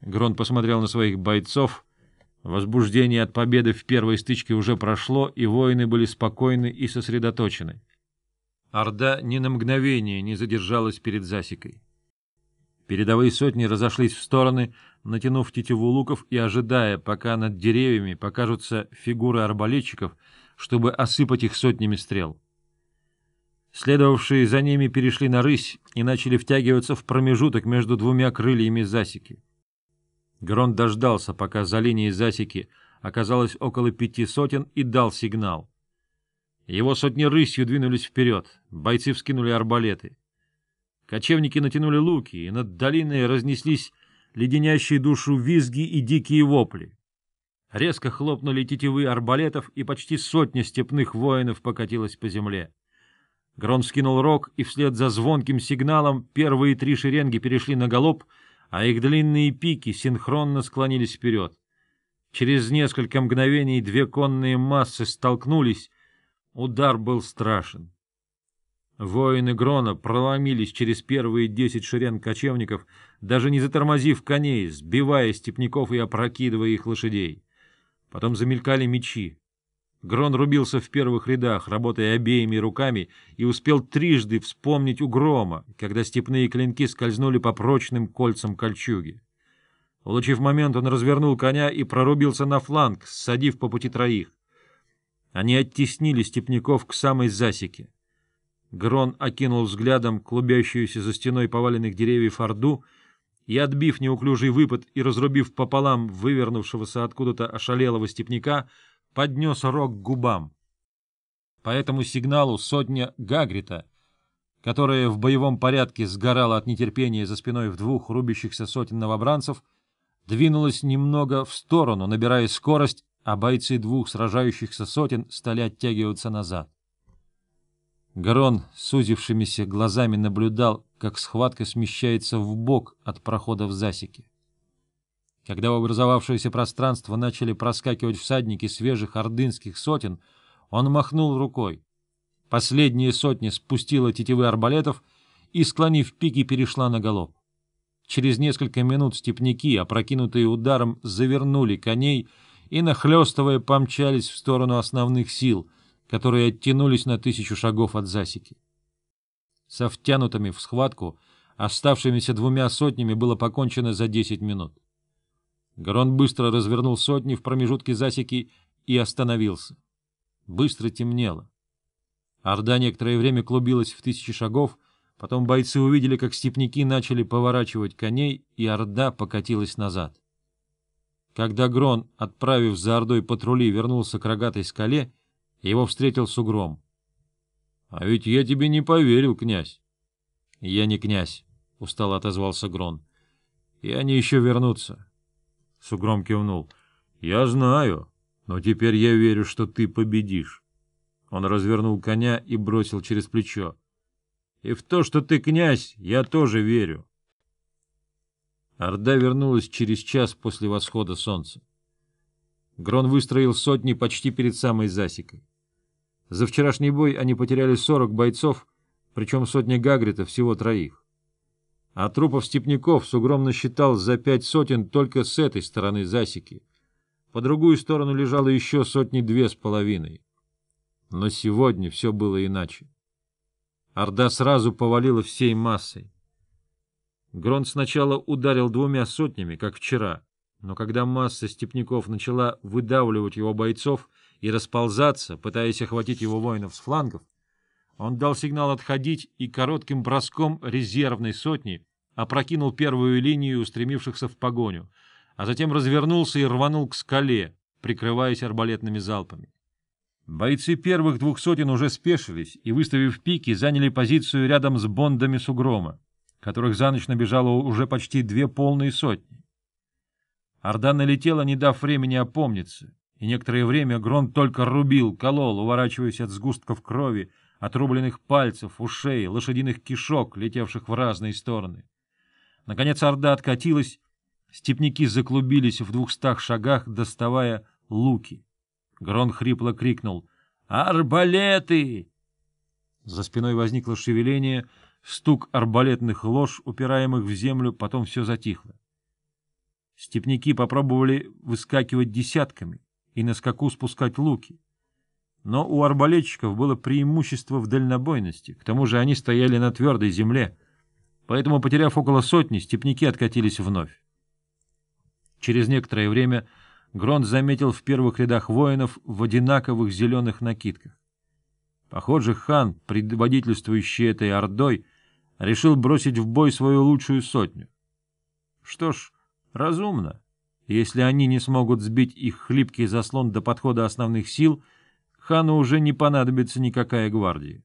Грон посмотрел на своих бойцов. Возбуждение от победы в первой стычке уже прошло, и воины были спокойны и сосредоточены. Орда ни на мгновение не задержалась перед засекой. Передовые сотни разошлись в стороны, натянув тетиву луков и ожидая, пока над деревьями покажутся фигуры арбалетчиков, чтобы осыпать их сотнями стрел. Следовавшие за ними перешли на рысь и начали втягиваться в промежуток между двумя крыльями засеки. Грон дождался, пока за линией засеки оказалось около пяти сотен, и дал сигнал. Его сотни рысью двинулись вперед, бойцы вскинули арбалеты. Кочевники натянули луки, и над долиной разнеслись леденящие душу визги и дикие вопли. Резко хлопнули тетивы арбалетов, и почти сотня степных воинов покатилась по земле. Грон скинул рог, и вслед за звонким сигналом первые три шеренги перешли на галоп, а их длинные пики синхронно склонились вперед. Через несколько мгновений две конные массы столкнулись, удар был страшен. Воины Грона проломились через первые десять шеренг кочевников, даже не затормозив коней, сбивая степняков и опрокидывая их лошадей. Потом замелькали мечи. Грон рубился в первых рядах, работая обеими руками, и успел трижды вспомнить у грома, когда степные клинки скользнули по прочным кольцам кольчуги. Улучив момент, он развернул коня и прорубился на фланг, ссадив по пути троих. Они оттеснили степняков к самой засеке. Грон окинул взглядом клубящуюся за стеной поваленных деревьев Орду и, отбив неуклюжий выпад и разрубив пополам вывернувшегося откуда-то ошалелого степняка, поднес рог к губам. По этому сигналу сотня Гагрита, которая в боевом порядке сгорала от нетерпения за спиной в двух рубящихся сотен новобранцев, двинулась немного в сторону, набирая скорость, а бойцы двух сражающихся сотен стали оттягиваться назад. Гарон сузившимися глазами наблюдал, как схватка смещается в бок от прохода в засеке. Когда в образовавшееся пространство начали проскакивать всадники свежих ордынских сотен, он махнул рукой. Последняя сотня спустила тетивы арбалетов и, склонив пики, перешла на галоп. Через несколько минут степняки, опрокинутые ударом, завернули коней и, нахлестывая, помчались в сторону основных сил — которые оттянулись на тысячу шагов от засеки. Со втянутыми в схватку оставшимися двумя сотнями было покончено за десять минут. Гарон быстро развернул сотни в промежутке засеки и остановился. Быстро темнело. Орда некоторое время клубилась в тысячи шагов, потом бойцы увидели, как степняки начали поворачивать коней, и Орда покатилась назад. Когда Грон, отправив за Ордой патрули, вернулся к рогатой скале, его встретил Сугром. — А ведь я тебе не поверил, князь. — Я не князь, — устало отозвался Грон. — И они еще вернутся. Сугром кивнул. — Я знаю, но теперь я верю, что ты победишь. Он развернул коня и бросил через плечо. — И в то, что ты князь, я тоже верю. Орда вернулась через час после восхода солнца. Грон выстроил сотни почти перед самой засекой. За вчерашний бой они потеряли 40 бойцов, причем сотни Гагрита всего троих. А трупов степняков Сугром насчитал за пять сотен только с этой стороны засеки. По другую сторону лежало еще сотни-две с половиной. Но сегодня все было иначе. Орда сразу повалила всей массой. Грон сначала ударил двумя сотнями, как вчера, но когда масса степняков начала выдавливать его бойцов, и расползаться, пытаясь охватить его воинов с флангов, он дал сигнал отходить и коротким броском резервной сотни опрокинул первую линию устремившихся в погоню, а затем развернулся и рванул к скале, прикрываясь арбалетными залпами. Бойцы первых двух сотен уже спешились и, выставив пики, заняли позицию рядом с бондами Сугрома, которых за ночь набежало уже почти две полные сотни. Орда налетела, не дав времени опомниться, и некоторое время Грон только рубил, колол, уворачиваясь от сгустков крови, отрубленных пальцев, ушей, лошадиных кишок, летевших в разные стороны. Наконец орда откатилась, степняки заклубились в двухстах шагах, доставая луки. Грон хрипло крикнул «Арбалеты!» За спиной возникло шевеление, стук арбалетных лож, упираемых в землю, потом все затихло. Степняки попробовали выскакивать десятками и на скаку спускать луки. Но у арбалетчиков было преимущество в дальнобойности, к тому же они стояли на твердой земле, поэтому, потеряв около сотни, степняки откатились вновь. Через некоторое время Гронт заметил в первых рядах воинов в одинаковых зеленых накидках. Похоже, хан, предводительствующий этой ордой, решил бросить в бой свою лучшую сотню. Что ж, разумно. Если они не смогут сбить их хлипкий заслон до подхода основных сил, хану уже не понадобится никакая гвардия.